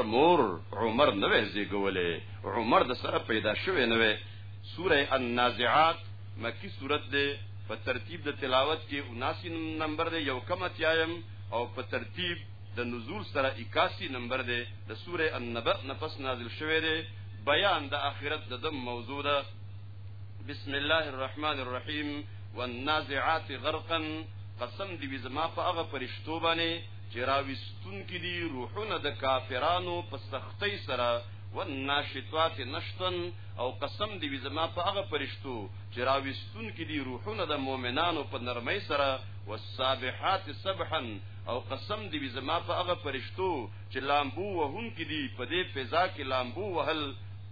مور عمر نه وې زیګولې عمر د سره پیدا شوې نه وې سوره النازعات مکی سورت ده په ترتیب د تلاوت کې 79 نمبر ده یو کم اتیایم او په ترتیب د نزول سره 81 نمبر ده د سوره النبأ نفس نازل شوې ده بیان د آخرت د دم موضوع ده بسم الله الرحمن الرحیم والنازعات غرقا قسم دی وی زما په هغه فرشتو باندې چې راوستون کې دي روحونه د کافرانو په سختۍ سره والناشطات نشطا او قسم دی وی زما په هغه فرشتو چې راوستون کې دي روحونه د مؤمنانو په نرمۍ سره والسابحات سبحا او قسم دی وی زما په هغه فرشتو چې لامبو وهون کې دي په دې فضا کې لامبو وهل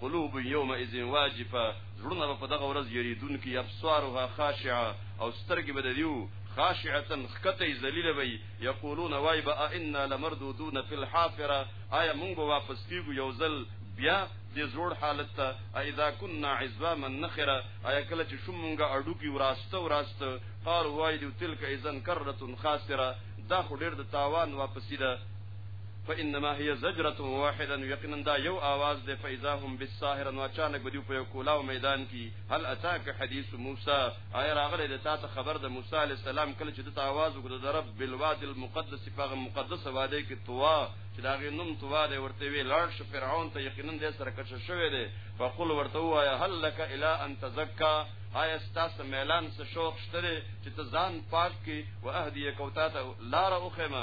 قلوب یومئذ واجفه زړونه به په دغه ورځ یریدونکي ابصارها خاشعه او سترګې به د دیو خاشعه خکته ذلیله وي یقولون وای با انا لمردودون فی الحافره آیا موږ به واپس کیږو یو ځل بیا د زوړ حالت ته اذا كنا عظاما نخره آیا کله چې شومږه اډو کې وراسته وراسته قال وای دی تلک اذن کرتن خاسره دا خو ډیر د تاوان واپسی ده فانما هي زجره واحده یقینا دا یو आवाज دی فاذا هم بالساهر نو اچانک بدیو په کولاو میدان کې هل اتاک حدیث موسی آیا راغله د تاسو خبر د موسی علی السلام کله چې د आवाज وکړ د رب بالواد المقدس په مقدس وادي کې توا چې دا غي نوم توا دی ورته وی لاړ شو فرعون ته یقینا د سره کښ شوې دی فقل ورته وایا هل لك الا ان تزکا آیا ستاسو میلان څه شوق شته چې ته ځان پاک کی او اهدیه کوتا ته لار او خیمه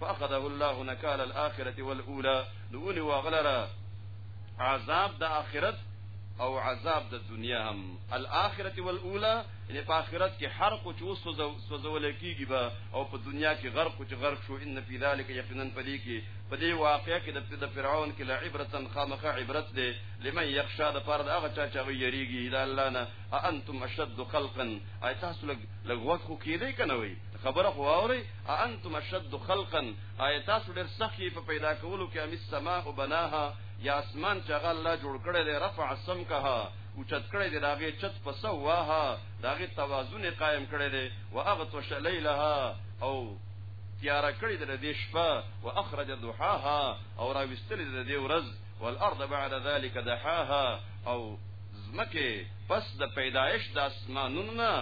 فاخذه الله نكال الاخره والاولى دوني واغلرا عذاب د اخرت او عذاب د دنیا هم الاخرت والاولى یعنی په اخرت کې هر کو چې سوزول کیږي با او په دنیا کې غرق چې غرق شو ان فی ذلک یقینا پدې کې په دې واقعې کې د فرعون کې لا عبرتا خامخه عبرت ده لمن یخشا د فرد هغه چا چې یریږي د الله نه انتم اشد خلقا ایتاسو لګ لګوت خو کېدې کنه وي خبره خو اوري انتم اشد خلقا آیا تاسو ډېر سخت په پیدا کولو کې ام السماء بناها یا اسمان چې هغه الله جوړ کړی دی رفع سمکها او چت کړی دی داغه چت پسواها داغه توازن قائم کړی دی واغطش ليلها او تیار کړی د دې شپه واخرج ضحاها او راوستل د دې ورځ والارض بعد ذلك دحاها او زمکه پس د پیدایش د اسمانونو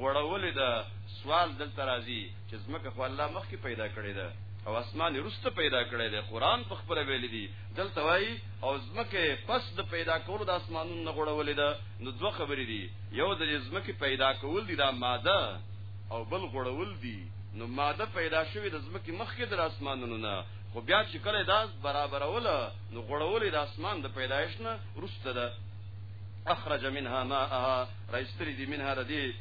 غړولې ده سوال دلته راځي چې زمکه خو الله مخکې پیدا کړې ده او اسمان رسته پیدا کړی دی قران په خپل ویل دی دلته وای او زمکه پس د پیدا کولو د اسمانونو نه غوړولې ده نو دوه خبرې دي یو د زمکه پیدا کول دي دا ماده او بل غوړول دي نو ماده پیدا شوې د زمکه مخکې د اسمانونو نه خو بیا چې کله دا برابروله نو غړولې د اسمان د پیدایښت نه رسته ده اخرج منها ماءها راستری دی منها ردی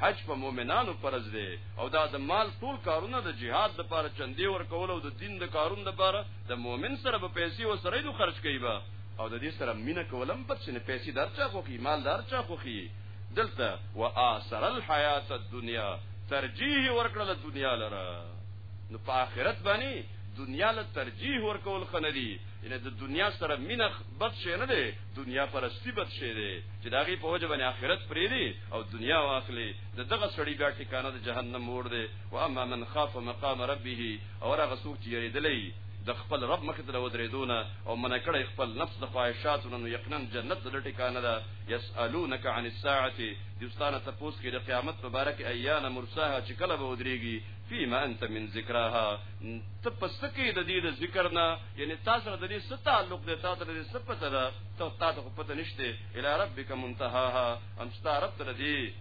حج په مؤمنانو فرض دی او دا د مال ټول کارونه د جهاد د پاره چندې ورکول او د دین د کارون د پاره د مؤمن سره په پیسې او سره نو خرج کوي با او د دې سره مینه کولم په څنې پیسې درچا خوخي مال درچا خوخي دلته واثر الحیات الدنیا ترجیح ورکړل دنیا لره نو په آخرت باندې دنیا له ترجیح ورکول خندي ان د دنیا سره مینه بد شي نه دی دنیا پرستی بد شي دی چې داغي په وجه باندې آخرت پرې دی او دنیا واخلي د دغه سړی بیا ټکانه د جهنم ور دی او اما من خاف مقام ربه او هغه څوک چې یریدلې د خپل رب مخ ته ودرېدونه او منکړې خپل نفس د خواهشاتو نو یقینا جنت د ټکانه ده یسالونک عن الساعه دوستانه تاسو کې د قیامت مبارک ایان مرساها چې کله به ودرېږي فيما انت من ذکرها تپسکه د دې د ذکر نه یعنی تاسو سره د دې ست تعلق دی تاسو سره د ست پته ده ته تاسو په پته نشته الی ربک منتهاها ام ستارب تر دې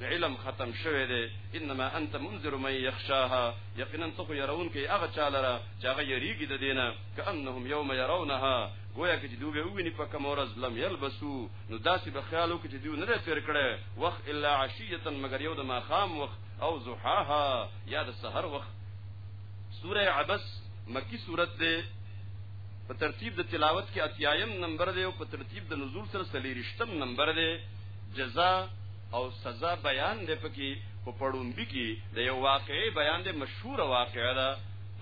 علم ختم شوه دی انما انت منذر من يخشاها یقینا ته يرون کې هغه چالره چې هغه یریږي د دینه کانهم یوم يرونها گویا کې دوی به وګني په کوم ورځ لم یلبسو نو داسې به خیالو کې دوی نه تیر کړي وخت الا عشیه مگر یو د ماخام وخت او زحاها یا د سحر وخت سوره عبس مکی سورت ده په ترتیب د تلاوت کې اتیایم نمبر دی او په ترتیب د نزول سره سلیریشتم نمبر دی جزا او سزا بیان دی پکې په پړومبي کې د یو واقعي بیان دی مشهور واقعه ده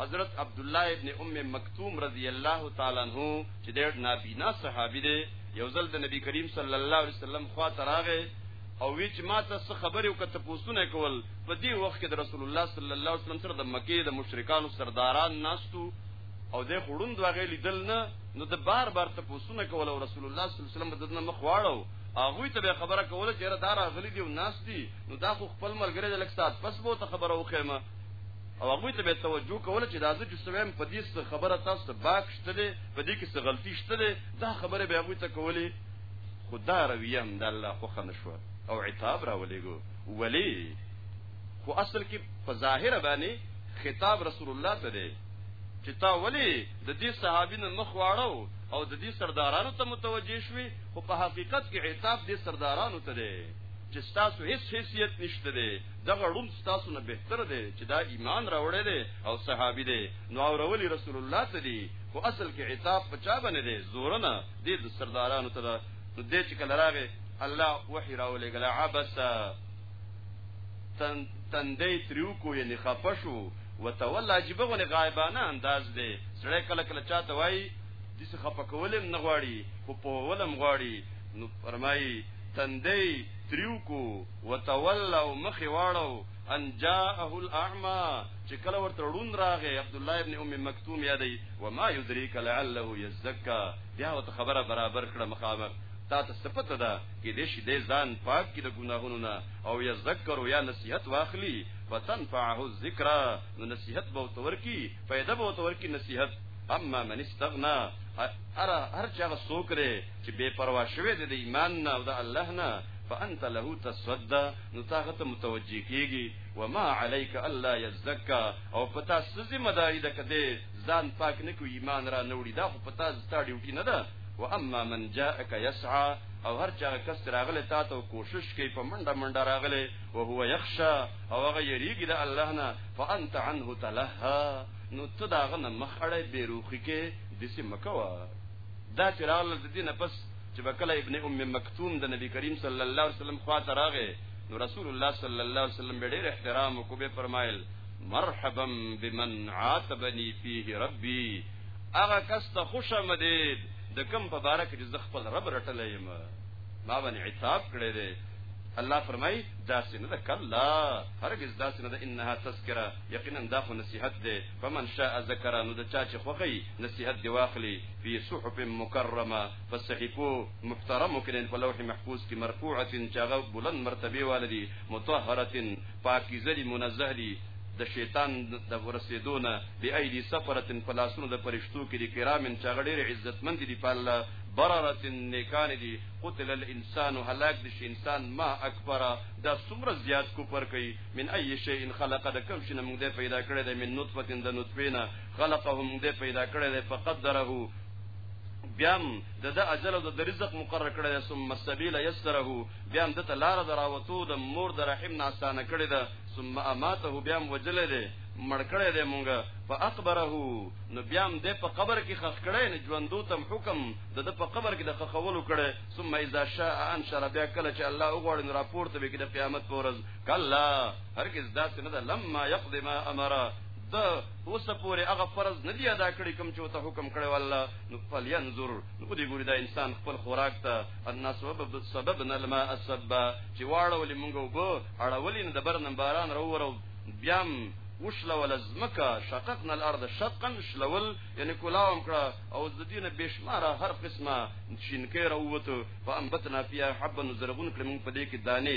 حضرت عبد الله ابن ام مکتوم رضی الله تعالی عنہ چې د نابینا صحابي دی یو ځل د نبی کریم صلی الله علیه وسلم خوا تراغه او وی چې ما ته څه خبرې وکړه ته پوښتنه کول په دې وخت کې د رسول الله صلی الله علیه وسلم سره د مکې د مشرکانو سرداران ناستو او د خړوند واغې لیدل نه نو د بار بار ته پوښتنه کول او رسول الله صلی الله علیه وسلم د دنه مخ واړو هغه ته به خبره کوله چې را دار غلي دی او ناس دی نو دا خو خپل ملګری د لک سات پس بو ته خبره وخېمه او هغه ته به توجه کوله چې دا چې سویم په دې خبره تاسو باک شته په دې کې څه غلطي شته دا خبره به هغه ته کولې خو دا رویه هم د الله خوښه نه شوه او عتاب راولېږو ولې خو اصل کې په ظاهره باندې خطاب رسول الله ته دی چې تا ولې د دې صحابي نه مخ واړو او د دې سردارانو ته متوجه شوي خو په حقیقت کې عتاب دې سردارانو ته دی چې تاسو هیڅ حیثیت نشته دی دغه ړوم تاسو نه بهتر دی چې دا ایمان راوړی دی او صحابي دی نو اورولي رسول الله ته دی خو اصل کې عتاب په چا باندې دی زورنه دې د سردارانو ته نو دې چې کله راغی الله وحی راولېګل عبس تن تندې تریو کو یې نه خپشو وتولى عجيبه غو غایبانه انداز دی سړی کله کله چاته وای د څه خپه کولم نه غواړي خو په ولم غواړي نو فرمایي تندې تریو کو وتولى مخ واړو ان جاءه الاعمى چې کله ورته ړوند راغی عبد الله ابن ام مکتوم یادی و ما یدریک لعله یزکا بیا وت خبره برابر کړه مخامخ تا ته سپته ده کې دې شي دې ځان پاک کې د ګناهونو نه او یذکر یا نصیحت واخلي وتنفعه الذکر نو نصیحت به تور کی پیدا به تور کی نصیحت اما من استغنا ارا هر چا سوکره چې بے پروا شوه د ایمان نه او د الله نه فانت له تصدى نو تاغه ته متوجه کیږي و ما عليك الا يزكى او پتا سزي مداري د کده ځان پاک نه کو ایمان را نوړي دا خو پتا زتا ډیوټي نه ده و اما من جاءك يسعى او هر چا کس راغله تا ته کوشش کوي په منډه منډه راغله او هو يخشى او هغه یریږي د الله نه فانت عنه تلها نو ته داغه نه مخ اړه بیروخي کې دسی مکوا دا چې راغله د دینه پس چې بکله ابن ام مکتوم د نبی کریم صلی الله علیه وسلم خواته راغې نو رسول الله صلی الله علیه وسلم به ډېر احترام وکړ به فرمایل مرحبا بمن عاتبني فيه ربي هغه کس ته خوش آمدید د کم په باره کې چې خپل رب رټلې یم ما باندې عتاب کړی دی الله فرمای داسې نه ده کلا هرگز داسې نه ده انها تذکرہ یقینا دا خو نصیحت ده فمن شاء ذکر نو د چا چې خوخی نصیحت دی واخلي په صحف مکرمه په صحیفو محترمو کې په لوح محفوظ کې مرفوعه چې هغه بلند مرتبه والدي مطهره پاکیزه منزه دي د شیطان د ورسېدونه به ايدي سفرتن فلاسونو د پرشتو کې د کرامن چا غډېر عزتمند دي په الله بررتن نیکان دي قتل الانسان هلاک دي انسان ما اکبر دا څومره زیات کو پر کوي من اي شيء خلق د کوم شنه موږ دې پیدا کړی دی من نطفه د نطفه نه خلقه موږ دې پیدا کړی دی فقدره بیام د د اجل او د رزق مقرر کړی دی ثم السبيل يسره بیام د لار دراوتو د مور د رحم نه اسانه کړی دی ثم اماته بیام وجل دی مړ کړی دی مونږه فاقبره نو بیا هم د په قبر کې خخ کړی نه ژوندو تم حکم د د په قبر کې د خخولو کړی ثم اذا شاء انشر بیا کله چې الله وغواړي نو راپورته به کې د قیامت پورز کلا هرگز داسې نه ده لما يقضي ما امر د اوس پورې هغه فرض نه دی ادا کړی کوم چې ته حکم کړی والله نو فلینظر نو دې ګوري دا انسان خپل خوراک ته الناس سبب سبب نه لما اسبب چې واړه ولې مونږ وبو اړولې نه د برنم باران راورو بیام وشلول زمکا شققنا الارض شقا شلول یعنی کلاوم کړه او د دینه بشماره هر قسمه شینکې راووتو فانبتنا فيها حبا زرغون کړم په دې کې دانه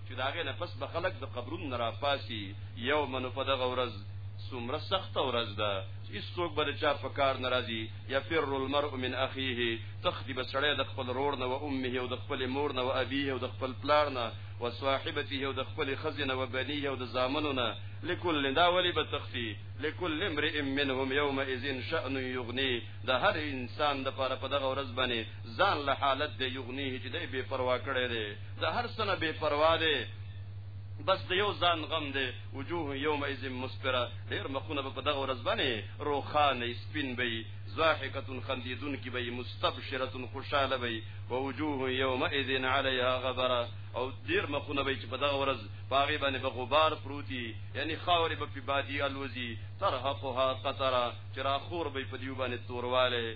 چې داغه نه پس به خلک د قبرونو نه راپاسي یو منو په دغه ورځ سمره سخت ورځ ده هیڅ څوک به چا په کار ناراضي یا فر المرء من اخيه تخدي بسړی د خپل رور نه او امه او د خپل مور نه او ابيه او د خپل پلار نه او صاحبته او د خپل خزنه او بنيه او د زامنو نه لكل دا ولي بتخفي لكل امرئ منهم يومئذ شأن يغني دا هر انسان د پاره په دغه ورځ باندې ځان له حالت دی یغنی چې دی بے پروا کړی دی د هر څه نه بې پروا دی بس د یو ځان غم دی وجوه یوم ایز مسپره ډیر مخونه په دغه ورځ باندې روخانه سپین به زاحکتون خندیدون کی به مستبشرتون خوشاله به او وجوه یوم ایز علیها غبره او ډیر مخونه به چې په دغه ورځ باغې باندې به غبار پروتي یعنی خاورې به په بادی الوزی ترحقها قطره چې را خور به په دیو باندې تورواله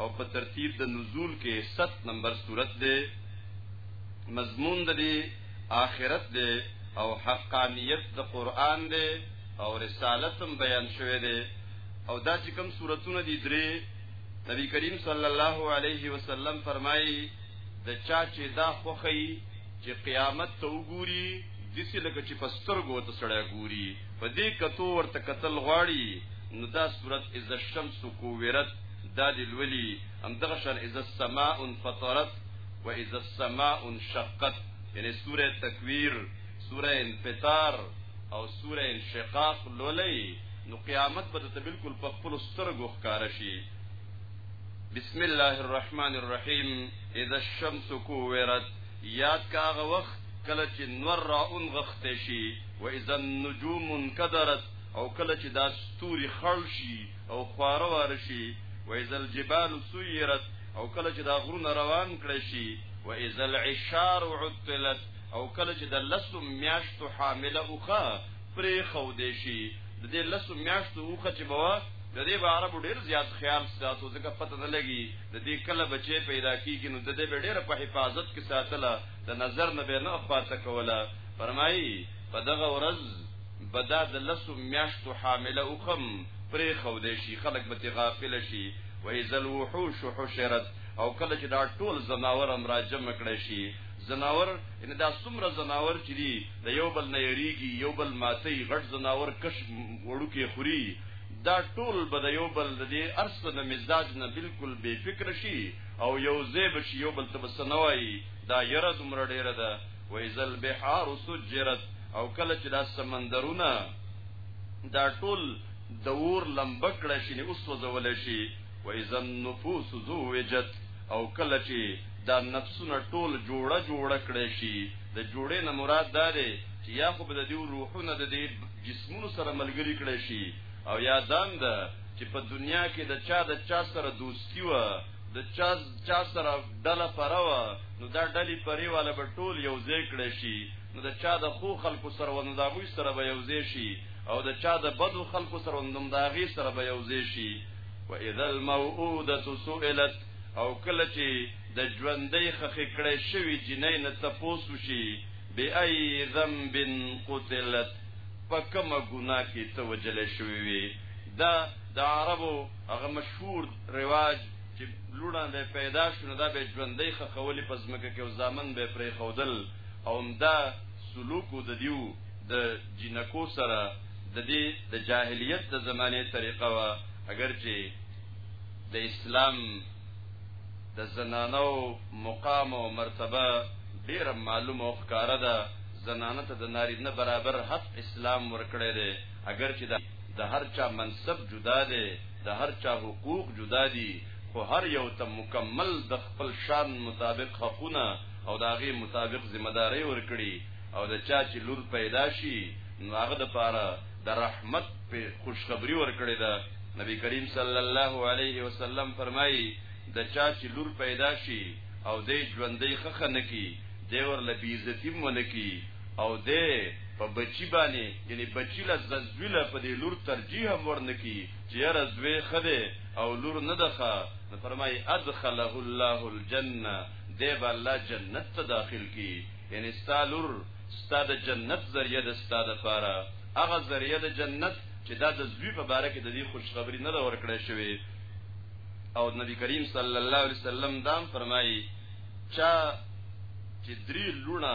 او په ترتیب د نزول کې 7 نمبر صورت دی مضمون د دې آخرت دی او حقانیت د قران دی او رسالت هم بیان شوی دی او دا چې کوم صورتونه دي درې نبی کریم صلی الله علیه وسلم فرمایي د چا چې دا خوخی چې قیامت ته وګوري دسی لکه چې پسترګو ته سړی ګوري په دې کتو ورته قتل غواړي نو دا صورت اذا الشمس کوورت دا دی لولي هم دغه شان اذا السماء انفطرت و اذا السماء انشقت یعنی سوره تکویر سوره انفطار او سوره انشقاق لولي نو قیامت به ته بالکل په خپل سترګو ښکار شي بسم الله الرحمن الرحیم اذا الشمس کوورت یاد کا هغه وخت کله چې نور را اون غخته شي و اذا النجوم انكدرت او کله چې دا ستوري خړل شي او خواره وار شي و اذا الجبال سيرت او کله چې دا غرونه روان کړي شي و اذا العشار عطلت او کله چې د لسو میاشتو حامله اوخه پرې خو دې شي د دې لسو میاشتو اوخه چې بوا د دې عربو ډیر زیات خیال ساتو ځکه پته نه لګي د دې کله بچي پیدا کیږي نو د دې ډېر په حفاظت کې ساتله د نظر نه به نه خواته کوله فرمایي په دغه ورځ بدا د لسو میاشتو حامله وکم پرې خو دې شي خلک به غافل شي وای ذل وحوش حشرت او کله چې دا ټول زناور امر جمع کړي شي زناور ان دا څومره زناور چې دي د یو بل نه یریږي یو بل ماتي غټ زناور کش وړو کې خوري دا ټول به د یو بل د دې ارس د مزاج نه بالکل بے فکر شي او یو زیب شي یو بل ته بس نه وایي دا یره دومره ډیره ده و ازل بحار سجرت او کله چې دا سمندرونه دا ټول د اور لمبه کړه شي اوس وځول شي و ازل النفوس زوجت او کله چې دا نفسونه ټول جوړه جوړه کړي شي د جوړې نه مراد دا دی چې یا خو به د دې روحونه د دې جسمونو سره ملګری کړی شي او یا دام ده چې په دنیا کې د چا د چا سره دوستی و د چا چا سره ډله پره و نو دا ډلې پرې والا به ټول یو ځای کړی شي نو د چا د خو خلکو سره و نو د هغوی سره به یو ځای شي او د چا د بدو خلکو سره و نو د هغوی سره به یو ځای شي و اذا الموعوده سئلت او کله چې د ژوندۍ خخې کړې شوی جنې نه تپوسو شي بأي ذنب قتلت په کومه ګناه کې ته وجل شوی وي دا د عربو هغه مشهور رواج چې لوړان به پیدا شونه دا به ژوندۍ خخولې په ځمکه کې او ځامن به پرې خودل او دا سلوک د دیو د جنکو سره د دې د جاهلیت د زمانه طریقه وا اگر چې د اسلام د زنانو مقام او مرتبه ډیره معلومه او ښکاره ده زنانه ته د نارینه برابر حق اسلام ورکړی دی اگر چې د هر چا منصب جدا دی د هر چا حقوق جدا دي خو هر یو ته مکمل د خپل شان مطابق حقونه او د هغه مطابق ذمہ داری ورکړي او د چا چې لور پیدا شي نو هغه د پاره د رحمت په خوشخبری ورکړي ده نبی کریم صلی الله علیه وسلم فرمایي د چا چې لور پیدا شي او دی ژوندۍ خخه نه کی دی ورله بی عزتیم ونه کی او دی په بچی باندې یعنی بچی له زوی له په دې لور ترجیح هم ورنه کی چې یاره زوی خده او لور نه دخه نو فرمای ادخله الله الجنه دی به الله جنت ته داخل کی یعنی ستا لور ستا د جنت ذریعہ د ستا د پاره هغه ذریعہ د جنت چې دا د زوی په باره کې د دې خوشخبری نه ورکړې شوی او نبی کریم صلی الله علیه وسلم دام فرمایي چا چې درې لونه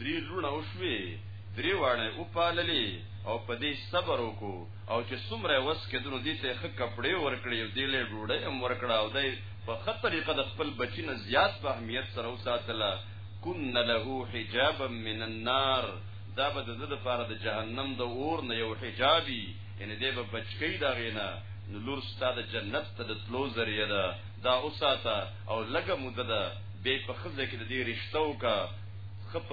درې لونه وشوي درې واړه او پاللې او په دې صبر وکړو او چې څومره وس کېدنو دې ته خک کپڑے ورکړي او دې له ډوړې هم ورکړه او دې په خطر طریقه د خپل بچی نه زیات په اهمیت سره وساتله کن له حجابا من النار دا به د لپاره د جهنم د اور نه یو حجابي یعنی دی به بچکی دا غینا نو لور ستاده جنت ته د تلو ذریعہ ده دا اوساته او لګه مده ده به په خزه کې د دې رشتو کا خپ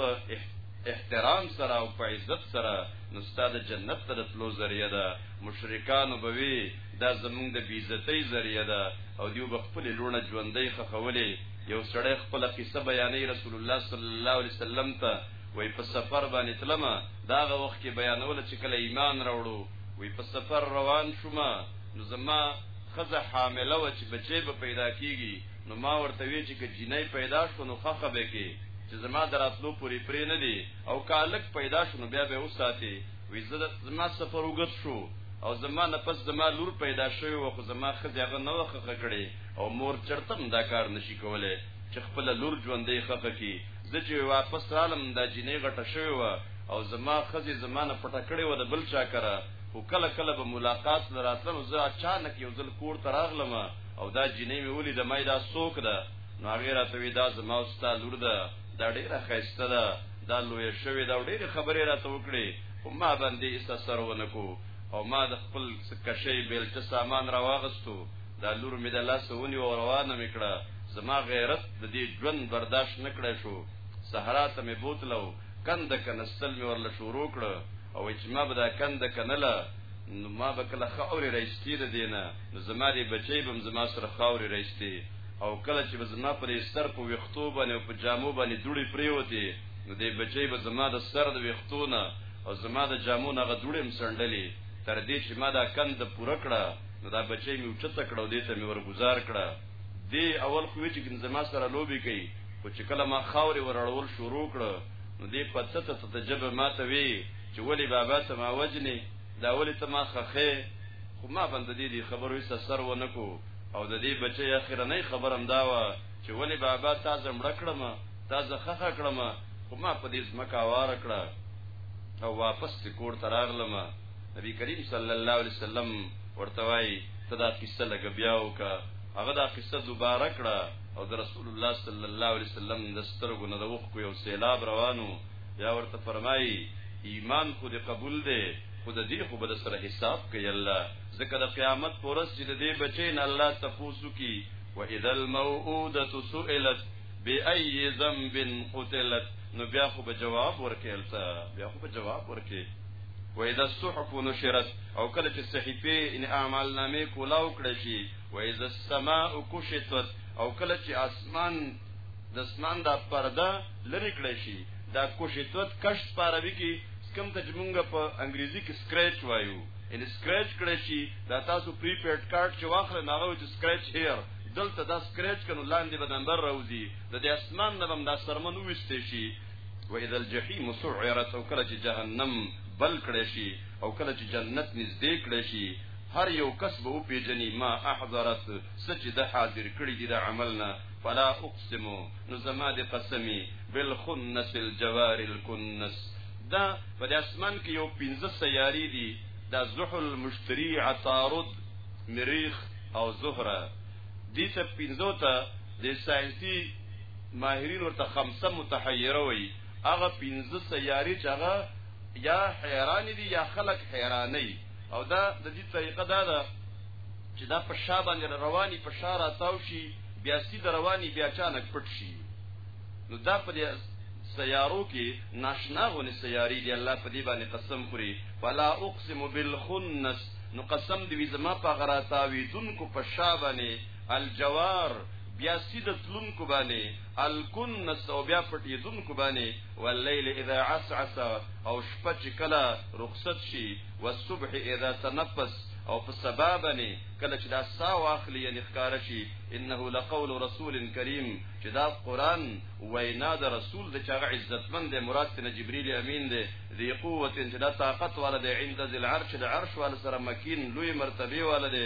احترام سره او په عزت سره نو ستاده جنت ته د تلو ذریعہ ده مشرکان وبوي دا زمونږ د بیزتۍ ذریعہ ده او دیو به خپل لونه ژوندۍ خخولې یو سړی خپل قصه بیانې رسول الله صلی الله علیه وسلم ته وی په سفر باندې تلم دا غو وخت کې بیانول چې کله ایمان راوړو وی په سفر روان شوم نو زما خزه حامله و چې بچي به پیدا کیږي نو ما ورته وی چې که جنۍ پیدا شو نو خخه به کې چې زما دراتلو پوری پرې نه دی او کالک پیدا شو نو بیا به وساتي وی زه زما سفر وګت شو او زما نه پس زما لور پیدا شوی و خو زما خزه هغه نه وخه کړي او مور چرتم دا کار نشي کوله چې خپل لور ژوندې خخه کی زه چې واپس رالم دا جنې غټه شوې و او زما خزي زمانه پټه کړې و د بل چا کرا خو کله کله به ملاقات لراتلم زه اچانک یو ځل کور ته راغلم او دا جنې مې ولې د مې دا سوک ده نو هغه راته وی دا زما او ستا لور ده دا ډیره خسته ده دا لوی شوی دا ډیره خبره راته وکړي خو ما باندې اس اثر ونکو او ما د خپل کشې بیل چې سامان راوغستو دا لور مې د لاس ونی او روانه میکړه زما غیرت د دې ژوند برداشت نکړای شو صحرا ته مې بوتلو کند کنستل مې ورله شروع کړ او چې ما به دا کند کنله نو ما به کله خاورې راستې د دینه نو زما دې بچي بم زما سره خاورې راستې او کله چې به زما پر سر په وختو باندې او په جامو باندې دوړې پریوتې نو دې بچي به زما د سر د وختونه او زما د جامو نه غدوړم سندلې تر دې چې ما دا کند پوره کړه نو دا بچی مې اوچته کړو دې ته مې ورګزار کړه دې اول خو چې کوم زما سره لوبي کوي خو چې کله ما خاورې ورړول شروع کړه نو دې پته ته ته جبه ماته وی چې ولی بابا ته ما وجنې دا ولی ته ما خخه خو ما بند دې دې خبرو یې سر و نکو او د دې بچی اخرنۍ خبرم دا و چې ولی بابا تا زمړ کړم تا زخخه کړم خو ما په دې زمکا وار کړه او واپس کور ترارلم نبی کریم صلی الله علیه وسلم ورته وای ته دا قصه لګ بیا وکا هغه دا قصه دوباره کړه او د رسول الله صلی الله علیه وسلم د سترګو نه د وخ کو یو سیلاب روانو یا ورته فرمایي ایمان خو دې قبول دی خو د دې خو بل سره حساب کوي الله ځکه د قیامت پورس چې د دې بچی نه الله تفوسو کی و اذا الموءوده سئلت بأي ذنب قتلت نو بیا خو به جواب ورکې الته بیا خو به جواب ورکې و اذا الصحف نشرت او کله چې صحیفه ان اعمال نامې کولاو کړی شي و اذا السماء كشطت او کله چې اسمان د اسمان دا پرده لری کړی شي دا کوشتوت کش سپاروي کې کم ته جمونګه په انګریزي کې سکریچ وایو ان سکریچ کړی شي دا تاسو پریپیډ کارت چې واخله ناغه چې سکریچ هیر دلته دا سکریچ کنو لاندې به نمبر راوځي د دې اسمان نه هم دا سرمن وسته شي و اذا الجحیم سعرت او کله چې جهنم بل کړی شي او کله چې جنت نږدې کړی شي هر یو کس به پیجنې ما احضرت سچ د حاضر کړی دی د عملنا فلا اقسم نو زما د قسمی بالخنس الجوار الكنس دا په اسمان کې یو پنځه سیاري دي دا زحل مشتری عطارد مریخ او زهره دې ته پنځو ته د ساينسي ماهرین ورته خمسه متحیره وي هغه پنځه سیاري چې هغه یا حیران دي یا خلق حیراني او دا د دې طریقه دا ده چې دا په شا باندې رواني په شا راتاو شي بیا سي د رواني بیا چانک پټ شي نو دا په دې سیارو کې ناشنا غونې سیاري دي الله په دې باندې قسم خوري فلا اقسم بالخنس نو قسم دی زما په غراتاوی دن کو پشا باندې الجوار بیا سید تلون کو باندې الکنس او بیا پټی دن کو باندې واللیل اذا عسعس او شپه چې کله رخصت شي والصبح اذا تنفس او په سبا باندې کله چې دا سا واخلي یعنی ښکار شي انه لقول رسول کریم چې دا قران وینا د رسول د چاغ عزتمن دی مراد ته جبرئیل امین دی دی قوت چې دا طاقت والا دی عند ذل عرش د عرش والا سره مکین لوی مرتبه والا دی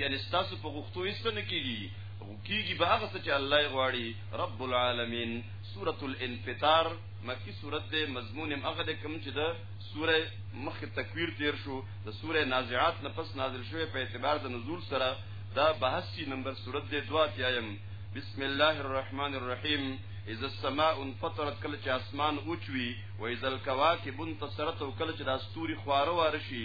یعنی ستاسو په غوښتو هیڅ نه کیږي کیږي به هغه څه چې الله غواړي رب العالمین سورۃ الانفطار مکی سورۃ د مضمون هغه د کوم چې د سوره مخ تکویر تیر شو د سوره نازعات نه پس نازل شوی په اعتبار د نزول سره دا بحثی نمبر سورۃ د دوا تیایم بسم الله الرحمن الرحیم اذا السماء انفطرت کله چې اسمان اوچوي و اذا الكواكب انتصرت او کله چې د استوري خواره وارشي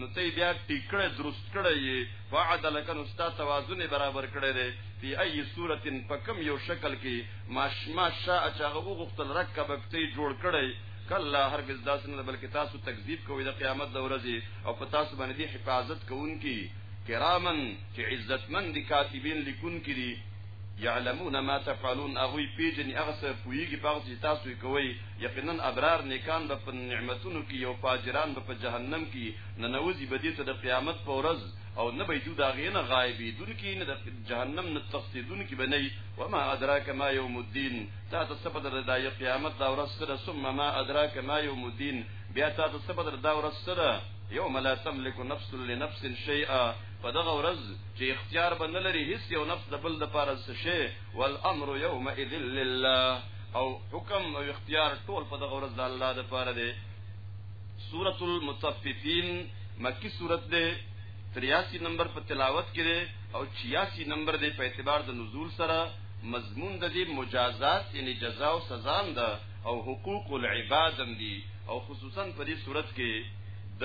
نو ته بیا ټیکړه درست کړی یې وعد لکن استا توازن برابر کړی دی په ای صورت په کم یو شکل کې ماشما شا اچاغه وغختل رکب کتی جوړ کړی کله هرگز داس نه بلکې تاسو تکذیب کوئ د قیامت د ورځې او په تاسو باندې حفاظت کوونکی کرامن چې عزتمن دي کاتبین لیکونکي دي یعلمون ما تفعلون هغه پیژني هغه څه پویږي په هغه تاسو کوي یقینا ابرار نیکان به په نعمتونو کې او فاجران به په جهنم کې ننوځي به دې ته د قیامت په ورځ او نه به دوی دا غینه غایبی دن کې نه د جهنم نه تفسیدون کې بنئ وما ادراک ما یوم الدین تا ته څه بدر د قیامت دا ورځ سره ثم ما ادراک ما یوم الدین بیا تا ته څه بدر دا ورځ سره یوم لا تملک نفس لنفس شیئا په دغه ورځ چې اختیار به نه لري هیڅ یو نفس د بل د پاره څه شي والامر یومئذ لله او حکم او اختیار ټول په دغه ورځ د الله د پاره دی سورۃ المطففین مکی سورۃ ده 83 نمبر په تلاوت کړي او 86 نمبر دی په اعتبار د نزول سره مضمون د دې مجازات یعنی جزاء او سزا ده او حقوق العباد هم دي او خصوصا په دې صورت کې د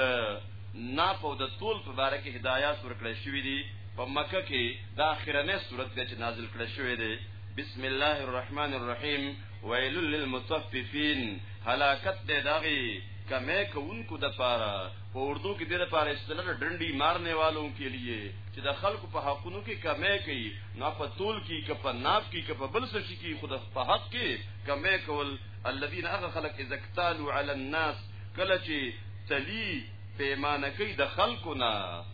ناپ او د تول په باره کې هدایات ورکړې شوې دي په مکه کې د اخرنې صورت کې چې نازل کړې شوې دي بسم الله الرحمن الرحیم ویل للمطففین هلاکت دې داغي کمه کوونکو د پاره په اردو کې د لپاره استلره ډنډي مارنے والوں کې لیے چې د خلکو په حقونو کې کمه کوي نه په تول کې کپ ناپ کې کپ بل څه شي کې خود په حق کې کمه کول الذين اغه خلق اذا اكتالوا على الناس کله چې تلی پیمانه کوي د خلکو نه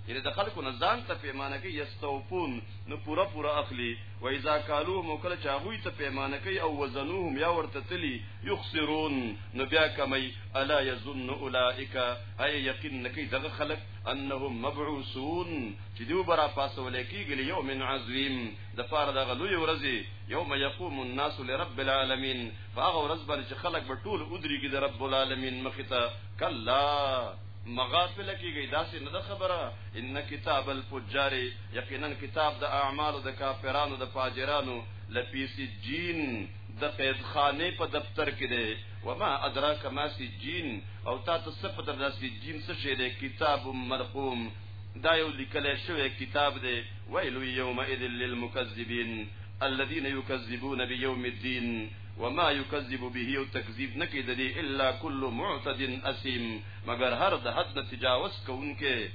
یعنی د خلکو نه ځان ته پیمانه کوي یستوفون نو پورا پورا اخلي و اذا قالو موکل چاغوي ته پیمانه کوي او وزنوهم یا ورته تلی یخسرون نو بیا کمی الا یظن اولئک ای یقین نکی دغه خلک انهم مبعوثون چې دیو برا پاسو لیکي ګل یوم عظیم د پاره د غلوې ورځې یوم یقوم الناس لرب العالمین فاغه ورځ باندې چې خلک به ټول ودریږي د رب العالمین مخې ته کلا مغافل کیږي داسې نه خبره ان کتاب الفجار یقینا کتاب د اعمال د کافرانو د فاجرانو لفی سجین د قید خانه په دفتر کې دی وما ادراک ما سجین او تا ته څه پته د سجین څه شی دی کتاب مرقوم دا یو لیکل شوی کتاب دی ویل یومئذ للمکذبین الذين يكذبون بيوم الدين وما يكذب به او تکذیب نه کوي د دې الا كل معتد اسیم مگر هر د حد نه تجاوز کوونکې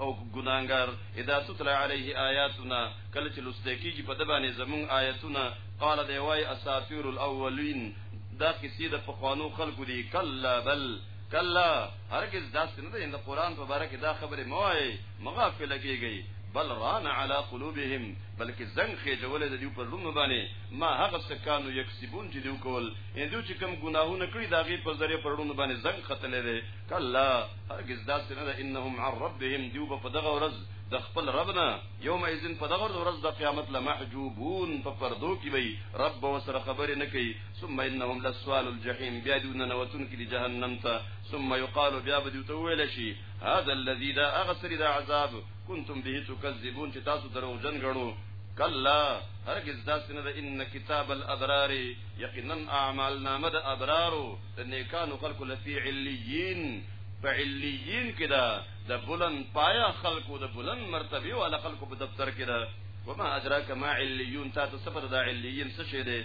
او ګناګار اذا تطلع عليه آیاتنا کله چې لسته کیږي په دبانې زمون آیاتونه قال دی وای اساطیر الاولین دا کسی د پخوانو خلقو دی کلا بل کلا هرگز داسې نه دی د قران په باره کې دا خبره مو وایي مغافل کیږي بل ران علی قلوبهم بلکې زنګ خېجولې د دې پر لوم باندې ما هغه سکانو یکسبون چې دوی کول ان دوی چې کوم ګناهونه کړی دا غي په ذریعہ پر لوم باندې زنګ ختلې ده کلا هرگز داسې نه ده انهم عن ربهم دیو په دغه ورځ د خپل ربنا یوم ایزن په دغه ورځ د قیامت لمحجوبون په پردو کې وي رب وسره خبرې نه کوي ثم انهم لسوال الجحيم بیا دې ننوتون کې جهنم ته ثم يقال بیا به دې ته ویل شي هذا الذي دا اغسر دا عذاب كنتم به تكذبون چې تاسو دروغجن غړو کلا هرگز داسې نه ده ان کتاب الابرار یقینا اعمال نامه د ابرارو د نیکانو خلق لفی علیین په علیین کې ده د بلند پایا خلقو د بلند مرتبه او خلقو په دفتر کې ده وما ادراک ما علیون تاسو سفر د علیین څه شه ده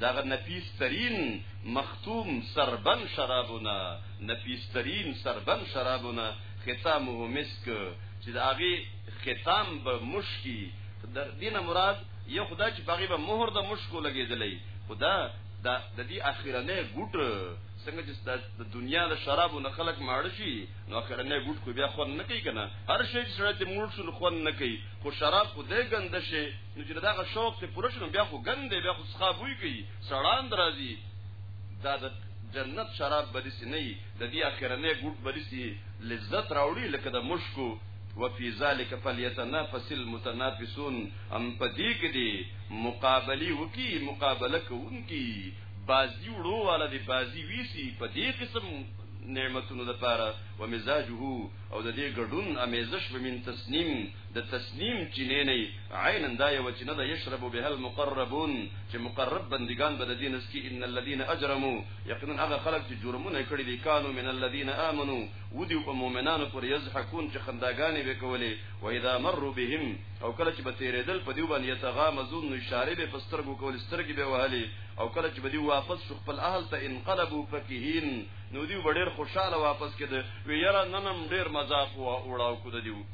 دغه نفیس ترین مختوم سربن شرابونه نفیس ترین سربن شرابونه ختامه مسک چې د هغه ختام به مشکی د دینه مراد یو خدای چې باغی به مهر د مشکو لګیدلې خدا د د دې اخیرنه ګټ څنګه چې د دنیا د شرابو نه خلک ماړ شي نو اخیرنه ګټ خو بیا خون نه کوي کنه هر شی چې سره ته مړ شو خون نه کوي خو شراب خو دې ګند شي نو چې داغه شوق ته پوره شنو بیا خو ګند بیا خو څخه بوی کوي سړان درازي دا د جنت شراب بدی سي نه د دې اخرنه ګډ بدی سي لذت راوړي لکه د مشکو وفي ذلك فليتنافس المتنافسون ام پدې کې دي مقابله وکي مقابله کوونکي بازی وړو والا دی بازی ویسی په دې قسم نعمتونو لپاره ومزاجه او د دې ګډون امیزش به من تسنیم د تسنیم چینه نه عین دا یو چې نه د یشرب به المقربون چې مقرب بندگان به د دین اس کې ان الذين اجرموا یقینا هغه خلک چې جرمونه کړی دي کانو من الذين امنوا ودی په مؤمنانو پر یزحکون چې خنداګانې وکولې و اذا مروا بهم او کله چې به تیرېدل په دیو باندې یتغامزون نو اشاره به پسترګو کول سترګې به وهلې او کله چې به دی واپس شو خپل اهل ته انقلبوا فکهین نو دی ډېر خوشاله واپس کېده وی یاره ننم ډېر مزاق و اوړاو کو دیو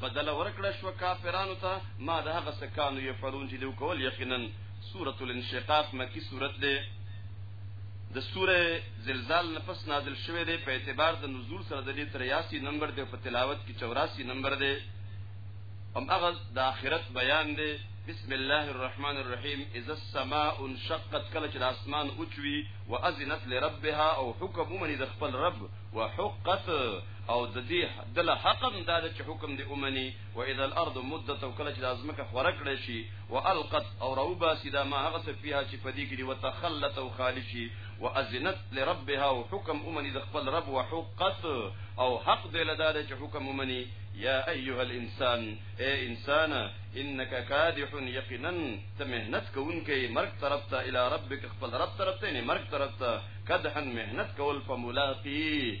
بدل ورکړه شو کافرانو ته ما د هغه سکانو یفرون چې دوی کول یقینا سوره الانشقاق مکی سوره ده د سوره زلزال نفس نازل شوه دی په اعتبار د نزول سره د دې 83 نمبر دی په تلاوت کې 84 نمبر دی ام اغز د اخرت بیان دی بسم الله الرحمن الرحیم اذا السماء انشقت کله چې د اسمان اوچوي واذنت لربها او حکم من د خپل رب وحقت او د دې د له حقم دا چې حکم دی اومني و اذا الارض مدت او کله چې د ازمکه خوره کړې شي والقت او روبا سیدا ما هغه څه پیه چې پدې کې دی وتخلت او خالی شي واذنت لربها او حکم اومني د خپل رب وحقت او حق دی لدا چې حکم اومني یا ایها الانسان اے انسان انك کادح یقینا ته مهنت کوونکې مرګ طرف ته الی ربک خپل رب طرف ته نه مرګ طرف ته کدحن مهنت کول په ملاقی